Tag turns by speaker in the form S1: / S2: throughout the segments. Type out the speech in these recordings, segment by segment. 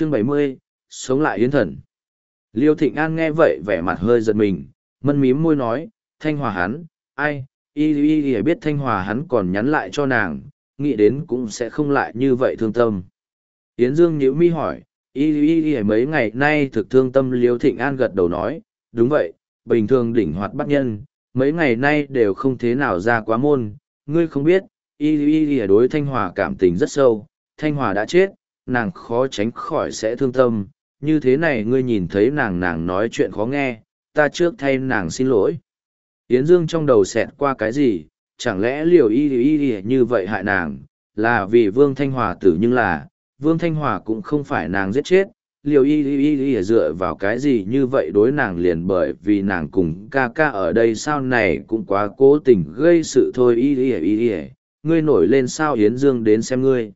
S1: chương bảy mươi, sống lại yến thần. Liêu thịnh an nghe vậy vẻ mặt hơi giật mình, mân mím môi nói, thanh hòa hắn, ai, y y y biết thanh hòa hắn còn nhắn lại cho nàng, nghĩ đến cũng sẽ không lại như vậy thương tâm. Yến dương nhữ mi hỏi, y y y mấy ngày nay thực thương tâm liêu thịnh an gật đầu nói, đúng vậy, bình thường đỉnh hoạt bắt nhân, mấy ngày nay đều không thế nào ra quá môn, ngươi không biết y y y, đối thanh hòa cảm tình rất sâu, thanh hòa đã chết nàng khó tránh khỏi sẽ thương tâm. Như thế này ngươi nhìn thấy nàng nàng nói chuyện khó nghe, ta trước thay nàng xin lỗi. Yến dương trong đầu xẹt qua cái gì? Chẳng lẽ liều y y y như vậy hại nàng? Là vì vương thanh hòa tử nhưng là, vương thanh hòa cũng không phải nàng giết chết. Liều y y y dựa vào cái gì như vậy đối nàng liền bởi vì nàng cùng ca ca ở đây sao này cũng quá cố tình gây sự thôi y y y y. Ngươi nổi lên sao yến dương đến xem ngươi?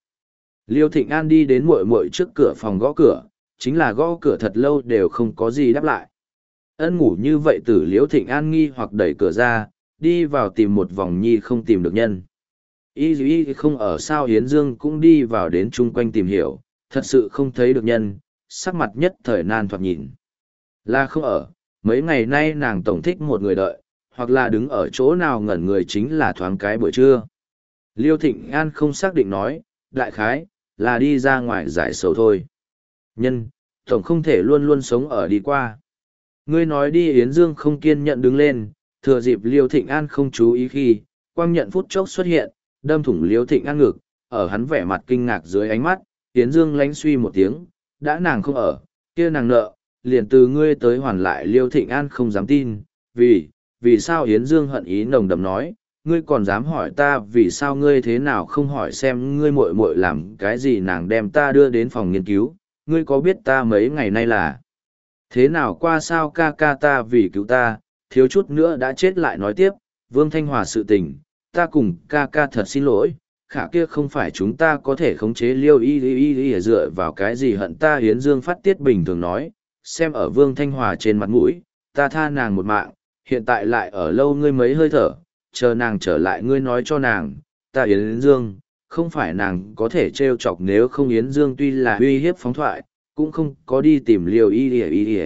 S1: Liêu thịnh an đi đến muội muội trước cửa phòng gõ cửa chính là gõ cửa thật lâu đều không có gì đáp lại ân ngủ như vậy tử Liêu thịnh an nghi hoặc đẩy cửa ra đi vào tìm một vòng nhi không tìm được nhân y y không ở sao Hiến dương cũng đi vào đến chung quanh tìm hiểu thật sự không thấy được nhân sắc mặt nhất thời nan thoạt nhìn. Là không ở, mấy ngày nay nàng tổng thích một người đợi, hoặc là đứng ở chỗ nào ngẩn người chính là thoáng cái buổi trưa. Liêu Thịnh An không xác định nói, đại khái, là đi ra ngoài giải sầu thôi. Nhân, tổng không thể luôn luôn sống ở đi qua. Ngươi nói đi Yến Dương không kiên nhận đứng lên, thừa dịp Liêu Thịnh An không chú ý khi, quang nhận phút chốc xuất hiện, đâm thủng Liêu Thịnh An ngực, ở hắn vẻ mặt kinh ngạc dưới ánh mắt, Yến Dương lánh suy một tiếng, đã nàng không ở, kia nàng nợ, liền từ ngươi tới hoàn lại Liêu Thịnh An không dám tin, vì, vì sao Yến Dương hận ý nồng đậm nói, ngươi còn dám hỏi ta vì sao ngươi thế nào không hỏi xem ngươi muội muội làm cái gì nàng đem ta đưa đến phòng nghiên cứu, ngươi có biết ta mấy ngày nay là? Thế nào qua sao ca ca ta vì cứu ta, thiếu chút nữa đã chết lại nói tiếp, Vương Thanh Hòa sự tình, ta cùng ca ca thật xin lỗi, khả kia không phải chúng ta có thể khống chế liêu y y y y dựa vào cái gì hận ta hiến dương phát tiết bình thường nói xem ở vương thanh hòa trên mặt mũi ta tha nàng một mạng hiện tại lại ở lâu ngươi mấy hơi thở chờ nàng trở lại ngươi nói cho nàng, ta yến dương, không phải nàng có thể trêu chọc nếu không yến dương tuy là uy hiếp phóng thoại, cũng không có đi tìm liều y y y y.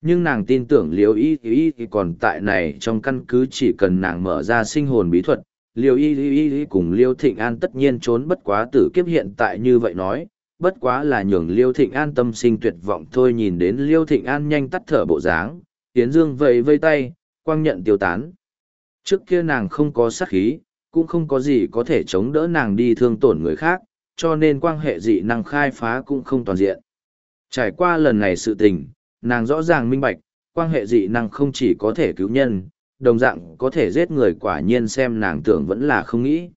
S1: Nhưng nàng tin tưởng liều y y y còn tại này trong căn cứ chỉ cần nàng mở ra sinh hồn bí thuật, liêu y y y cùng liêu thịnh an tất nhiên trốn bất quá tử kiếp hiện tại như vậy nói, bất quá là nhường liêu thịnh an tâm sinh tuyệt vọng thôi nhìn đến liêu thịnh an nhanh tắt thở bộ dáng tiến dương vẫy vây tay, quang nhận tiêu tán trước kia nàng không có sát khí cũng không có gì có thể chống đỡ nàng đi thương tổn người khác cho nên quan hệ dị năng khai phá cũng không toàn diện trải qua lần này sự tình nàng rõ ràng minh bạch quan hệ dị năng không chỉ có thể cứu nhân đồng dạng có thể giết người quả nhiên xem nàng tưởng vẫn là không nghĩ.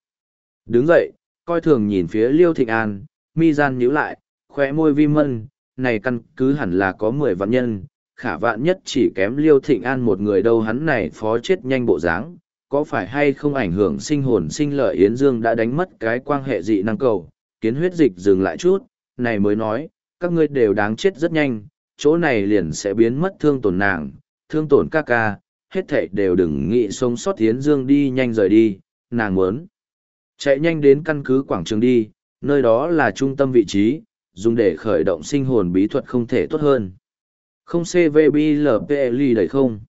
S1: Đứng dậy, coi thường nhìn phía Liêu Thịnh An, mi gian nhíu lại, khóe môi vi mân, này căn cứ hẳn là có mười vạn nhân, khả vạn nhất chỉ kém Liêu Thịnh An một người đâu hắn này phó chết nhanh bộ dáng, có phải hay không ảnh hưởng sinh hồn sinh lợi Yến Dương đã đánh mất cái quan hệ dị năng cầu, kiến huyết dịch dừng lại chút, này mới nói, các ngươi đều đáng chết rất nhanh, chỗ này liền sẽ biến mất thương tổn nàng, thương tổn ca ca, hết thệ đều đừng nghĩ sống sót Yến Dương đi nhanh rời đi, nàng muốn. Chạy nhanh đến căn cứ quảng trường đi, nơi đó là trung tâm vị trí, dùng để khởi động sinh hồn bí thuật không thể tốt hơn. Không CVBLPLI đầy không?